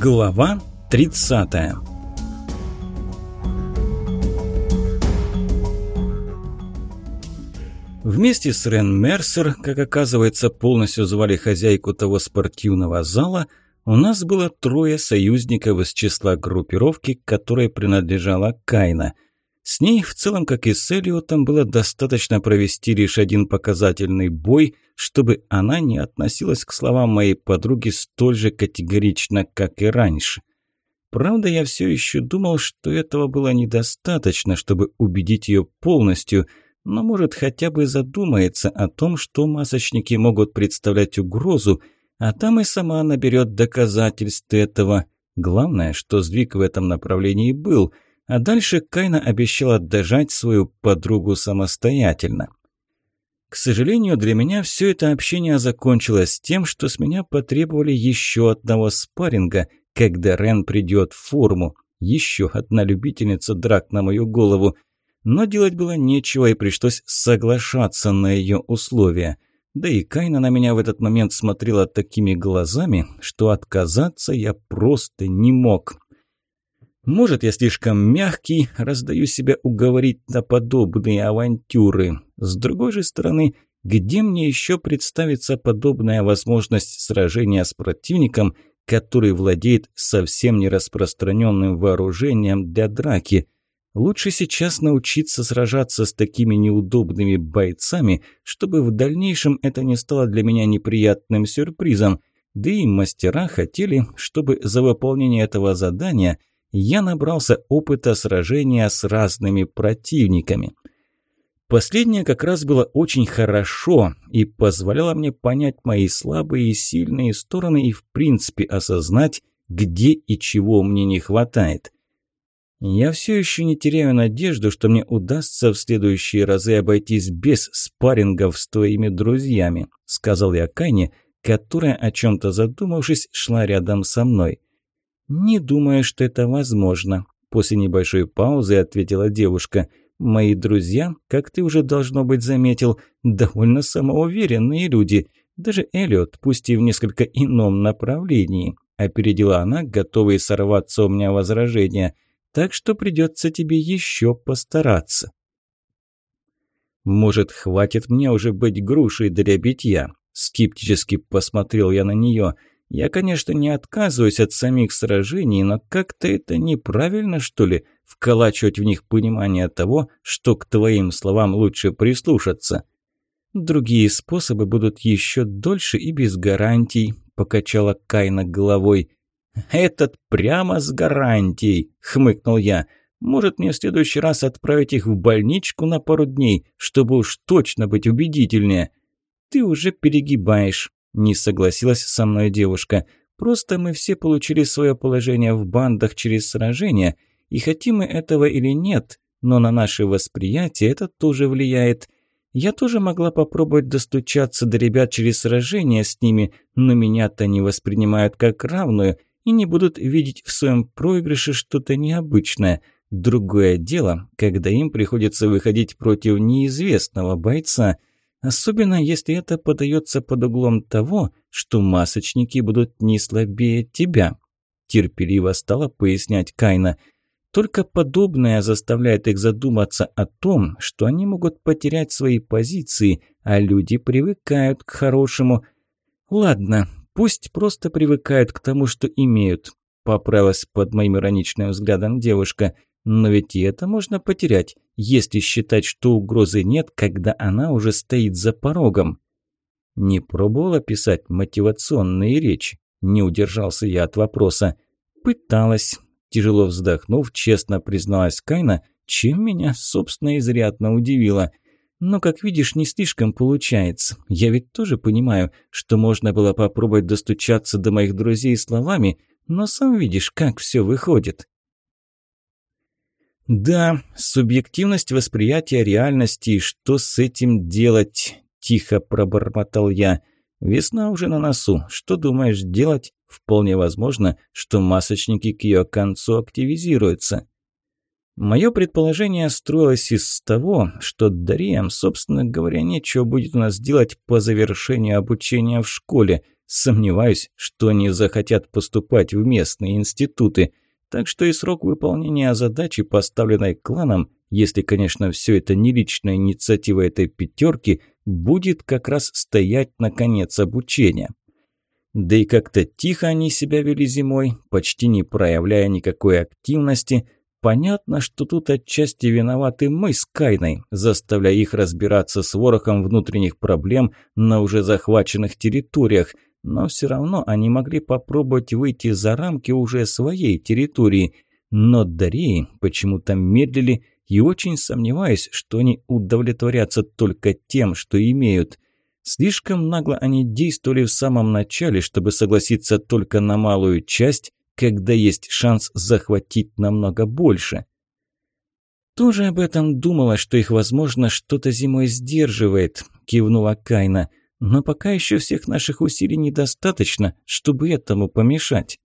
Глава 30 Вместе с Рен Мерсер, как оказывается, полностью звали хозяйку того спортивного зала, у нас было трое союзников из числа группировки, которой принадлежала Кайна. С ней, в целом, как и с Элиотом, было достаточно провести лишь один показательный бой, чтобы она не относилась к словам моей подруги столь же категорично, как и раньше. Правда, я все еще думал, что этого было недостаточно, чтобы убедить ее полностью – но, может, хотя бы задумается о том, что масочники могут представлять угрозу, а там и сама наберет доказательств этого. Главное, что сдвиг в этом направлении был, а дальше Кайна обещала дожать свою подругу самостоятельно. К сожалению, для меня все это общение закончилось тем, что с меня потребовали еще одного спарринга, когда Рен придет в форму. Еще одна любительница драк на мою голову – но делать было нечего, и пришлось соглашаться на ее условия. Да и Кайна на меня в этот момент смотрела такими глазами, что отказаться я просто не мог. Может, я слишком мягкий, раздаю себя уговорить на подобные авантюры. С другой же стороны, где мне еще представится подобная возможность сражения с противником, который владеет совсем нераспространенным вооружением для драки – Лучше сейчас научиться сражаться с такими неудобными бойцами, чтобы в дальнейшем это не стало для меня неприятным сюрпризом. Да и мастера хотели, чтобы за выполнение этого задания я набрался опыта сражения с разными противниками. Последнее как раз было очень хорошо и позволяло мне понять мои слабые и сильные стороны и в принципе осознать, где и чего мне не хватает. Я все еще не теряю надежду, что мне удастся в следующие разы обойтись без спаррингов с твоими друзьями», – сказал я Кайне, которая, о чем-то задумавшись, шла рядом со мной. «Не думаю, что это возможно», – после небольшой паузы ответила девушка. «Мои друзья, как ты уже должно быть заметил, довольно самоуверенные люди. Даже Эллиот, пусть и в несколько ином направлении», – опередила она, готовые сорваться у меня возражения – так что придется тебе еще постараться. «Может, хватит мне уже быть грушей для битья?» Скептически посмотрел я на нее. «Я, конечно, не отказываюсь от самих сражений, но как-то это неправильно, что ли, вколачивать в них понимание того, что к твоим словам лучше прислушаться». «Другие способы будут еще дольше и без гарантий», – покачала Кайна головой. «Этот прямо с гарантией», – хмыкнул я. «Может, мне в следующий раз отправить их в больничку на пару дней, чтобы уж точно быть убедительнее?» «Ты уже перегибаешь», – не согласилась со мной девушка. «Просто мы все получили свое положение в бандах через сражения, и хотим мы этого или нет, но на наше восприятие это тоже влияет». Я тоже могла попробовать достучаться до ребят через сражения с ними, но меня-то не воспринимают как равную, и не будут видеть в своем проигрыше что-то необычное. Другое дело, когда им приходится выходить против неизвестного бойца, особенно если это подается под углом того, что масочники будут не слабее тебя. Терпеливо стала пояснять Кайна. Только подобное заставляет их задуматься о том, что они могут потерять свои позиции, а люди привыкают к хорошему. Ладно, Пусть просто привыкают к тому, что имеют. Поправилась под моим ироничным взглядом девушка. Но ведь и это можно потерять, если считать, что угрозы нет, когда она уже стоит за порогом. Не пробовала писать мотивационные речи? Не удержался я от вопроса. Пыталась. Тяжело вздохнув, честно призналась Кайна, чем меня, собственно, изрядно удивило – но, как видишь, не слишком получается. Я ведь тоже понимаю, что можно было попробовать достучаться до моих друзей словами, но сам видишь, как все выходит. Да, субъективность восприятия реальности, и что с этим делать? Тихо пробормотал я. Весна уже на носу. Что думаешь делать? Вполне возможно, что масочники к ее концу активизируются. Мое предположение строилось из того, что Дариям, собственно говоря, нечего будет у нас делать по завершению обучения в школе. Сомневаюсь, что они захотят поступать в местные институты. Так что и срок выполнения задачи, поставленной кланом, если, конечно, все это не личная инициатива этой пятерки, будет как раз стоять на конец обучения. Да и как-то тихо они себя вели зимой, почти не проявляя никакой активности. Понятно, что тут отчасти виноваты мы с Кайной, заставляя их разбираться с ворохом внутренних проблем на уже захваченных территориях – но все равно они могли попробовать выйти за рамки уже своей территории. Но Дареи почему-то медлили и очень сомневаюсь, что они удовлетворятся только тем, что имеют. Слишком нагло они действовали в самом начале, чтобы согласиться только на малую часть, когда есть шанс захватить намного больше. «Тоже об этом думала, что их, возможно, что-то зимой сдерживает», – кивнула Кайна – но пока еще всех наших усилий недостаточно, чтобы этому помешать.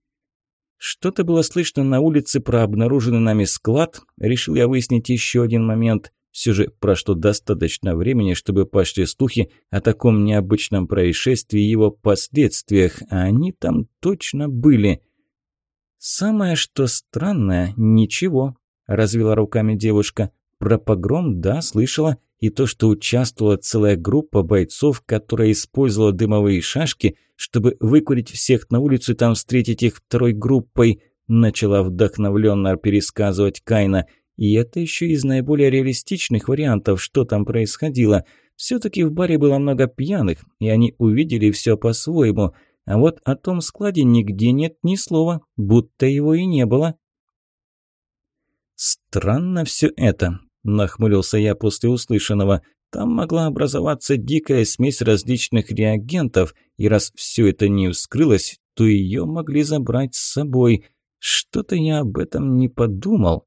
Что-то было слышно на улице про обнаруженный нами склад. Решил я выяснить еще один момент. Все же прошло достаточно времени, чтобы пошли слухи о таком необычном происшествии и его последствиях, а они там точно были. «Самое что странное – ничего», – развела руками девушка. «Про погром, да, слышала, и то, что участвовала целая группа бойцов, которая использовала дымовые шашки, чтобы выкурить всех на улицу и там встретить их второй группой, начала вдохновленно пересказывать Кайна. И это еще из наиболее реалистичных вариантов, что там происходило. Все-таки в баре было много пьяных, и они увидели все по-своему. А вот о том складе нигде нет ни слова, будто его и не было. Странно все это. Нахмурился я после услышанного. Там могла образоваться дикая смесь различных реагентов, и раз все это не вскрылось, то ее могли забрать с собой. Что-то я об этом не подумал.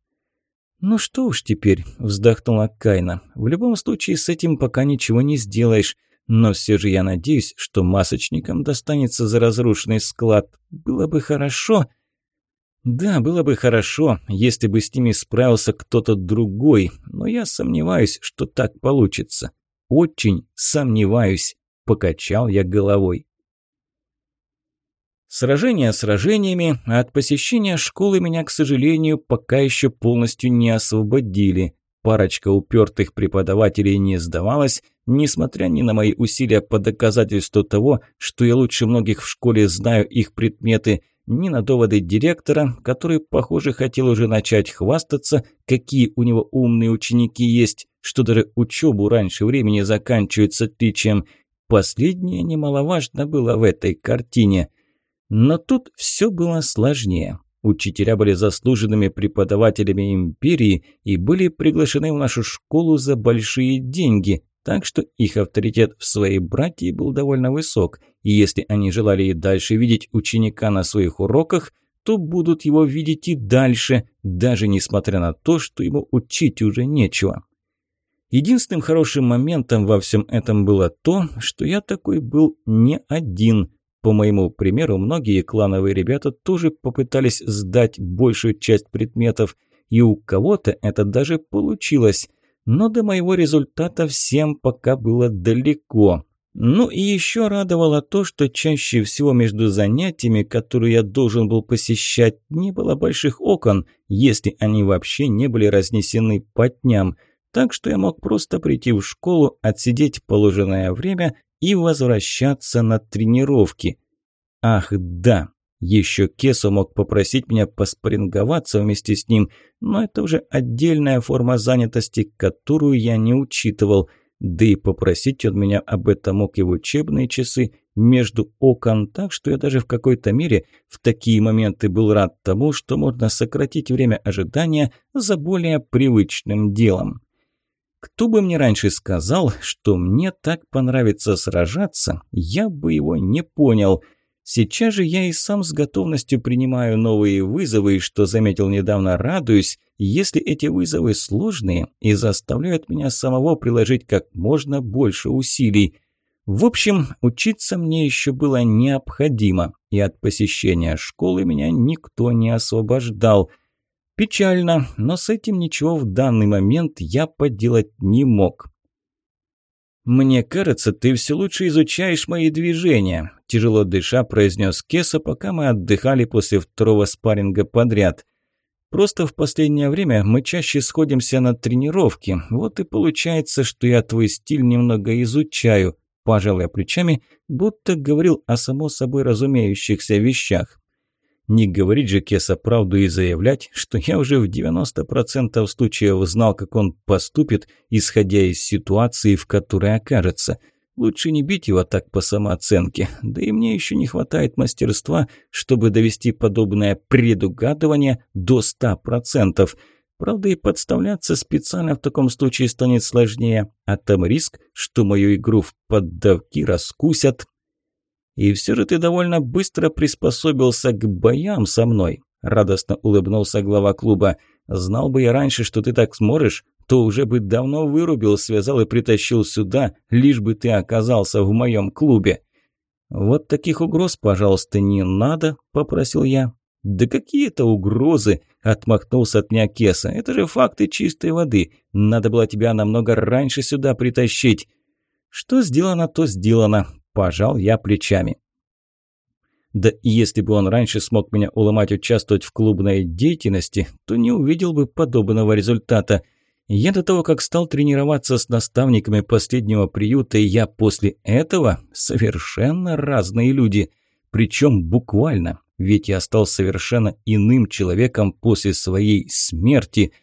«Ну что уж теперь», – вздохнула Кайна. «В любом случае с этим пока ничего не сделаешь. Но все же я надеюсь, что масочникам достанется за разрушенный склад. Было бы хорошо...» Да, было бы хорошо, если бы с ними справился кто-то другой, но я сомневаюсь, что так получится. Очень сомневаюсь, покачал я головой. Сражения сражениями, а от посещения школы меня, к сожалению, пока еще полностью не освободили. Парочка упертых преподавателей не сдавалась, несмотря ни на мои усилия по доказательству того, что я лучше многих в школе знаю их предметы, ни на доводы директора, который, похоже, хотел уже начать хвастаться, какие у него умные ученики есть, что даже учебу раньше времени заканчивают с отличием. Последнее немаловажно было в этой картине. Но тут все было сложнее. Учителя были заслуженными преподавателями империи и были приглашены в нашу школу за большие деньги, так что их авторитет в своей братье был довольно высок, и если они желали и дальше видеть ученика на своих уроках, то будут его видеть и дальше, даже несмотря на то, что ему учить уже нечего. Единственным хорошим моментом во всем этом было то, что я такой был не один. По моему примеру, многие клановые ребята тоже попытались сдать большую часть предметов, и у кого-то это даже получилось – но до моего результата всем пока было далеко. Ну и еще радовало то, что чаще всего между занятиями, которые я должен был посещать, не было больших окон, если они вообще не были разнесены по дням. Так что я мог просто прийти в школу, отсидеть положенное время и возвращаться на тренировки. Ах да, еще Кесо мог попросить меня поспоринговаться вместе с ним, но это уже отдельная форма занятости, которую я не учитывал. Да и попросить он меня об этом мог и в учебные часы между окон, так что я даже в какой-то мере в такие моменты был рад тому, что можно сократить время ожидания за более привычным делом. Кто бы мне раньше сказал, что мне так понравится сражаться, я бы его не понял – Сейчас же я и сам с готовностью принимаю новые вызовы, и, что заметил недавно, радуюсь, если эти вызовы сложные и заставляют меня самого приложить как можно больше усилий. В общем, учиться мне еще было необходимо, и от посещения школы меня никто не освобождал. Печально, но с этим ничего в данный момент я поделать не мог. «Мне кажется, ты все лучше изучаешь мои движения», – тяжело дыша произнес Кеса, пока мы отдыхали после второго спарринга подряд. «Просто в последнее время мы чаще сходимся на тренировки, вот и получается, что я твой стиль немного изучаю», – пожал плечами, будто говорил о само собой разумеющихся вещах. Не говорить же Кеса правду и заявлять, что я уже в 90% случаев знал, как он поступит, исходя из ситуации, в которой окажется. Лучше не бить его так по самооценке, да и мне еще не хватает мастерства, чтобы довести подобное предугадывание до 100%. Правда, и подставляться специально в таком случае станет сложнее, а там риск, что мою игру в поддавки раскусят, и все же ты довольно быстро приспособился к боям со мной», – радостно улыбнулся глава клуба. «Знал бы я раньше, что ты так сможешь, то уже бы давно вырубил, связал и притащил сюда, лишь бы ты оказался в моем клубе». «Вот таких угроз, пожалуйста, не надо», – попросил я. «Да какие это угрозы?» – отмахнулся от меня Кеса. «Это же факты чистой воды. Надо было тебя намного раньше сюда притащить». «Что сделано, то сделано. Пожал я плечами. Да если бы он раньше смог меня уломать участвовать в клубной деятельности, то не увидел бы подобного результата. Я до того, как стал тренироваться с наставниками последнего приюта, и я после этого совершенно разные люди. Причем буквально, ведь я стал совершенно иным человеком после своей смерти.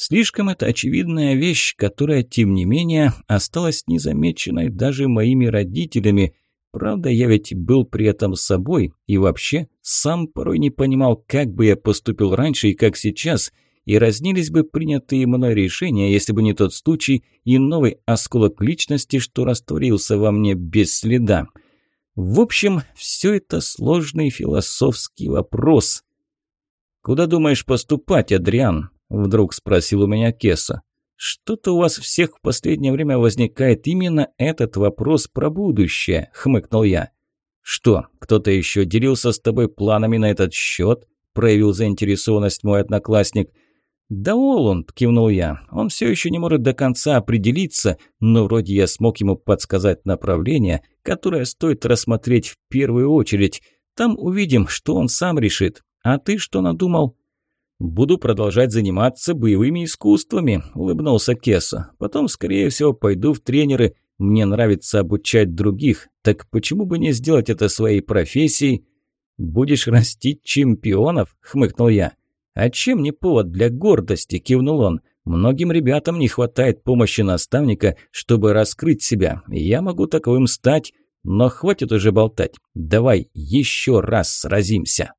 Слишком это очевидная вещь, которая, тем не менее, осталась незамеченной даже моими родителями – Правда, я ведь был при этом собой и вообще сам порой не понимал, как бы я поступил раньше и как сейчас, и разнились бы принятые мной решения, если бы не тот случай и новый осколок личности, что растворился во мне без следа. В общем, все это сложный философский вопрос. «Куда думаешь поступать, Адриан?» – вдруг спросил у меня Кеса. «Что-то у вас всех в последнее время возникает именно этот вопрос про будущее», – хмыкнул я. «Что, кто-то еще делился с тобой планами на этот счет?» – проявил заинтересованность мой одноклассник. «Да Оланд», – кивнул я, – «он все еще не может до конца определиться, но вроде я смог ему подсказать направление, которое стоит рассмотреть в первую очередь. Там увидим, что он сам решит. А ты что надумал?» «Буду продолжать заниматься боевыми искусствами», – улыбнулся Кеса. «Потом, скорее всего, пойду в тренеры. Мне нравится обучать других. Так почему бы не сделать это своей профессией?» «Будешь растить чемпионов?» – хмыкнул я. «А чем не повод для гордости?» – кивнул он. «Многим ребятам не хватает помощи наставника, чтобы раскрыть себя. Я могу таковым стать. Но хватит уже болтать. Давай еще раз сразимся».